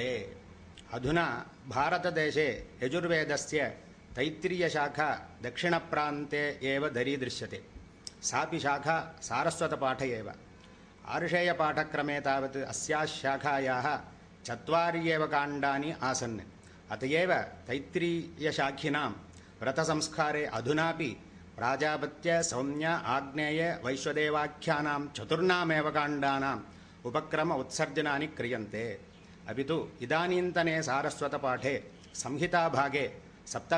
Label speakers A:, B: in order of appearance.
A: क्रियन्ते अधुना भारतदेशे यजुर्वेदस्य तैत्तिरीयशाखा दक्षिणप्रान्ते एव दरीदृश्यते सापि शाखा सारस्वतपाठ एव आर्षेयपाठक्रमे तावत् अस्याः शाखायाः चत्वारि एव काण्डानि आसन्। अत एव तैत्तिरीयशाखिनां व्रतसंस्कारे अधुनापि प्राजापत्य, सौम्य, आग्नेय वैश्वदेवाख्यानां चतुर्णामेव काण्डानाम् उपक्रम उत्सर्जनानि क्रियन्ते। ಅಪಿತು ಸಾರಸ್ವತ ಸಾರಸ್ವತಪಾಠೆ ಸಂಹಿತಾಭಾಗೆ ಸಪ್ತ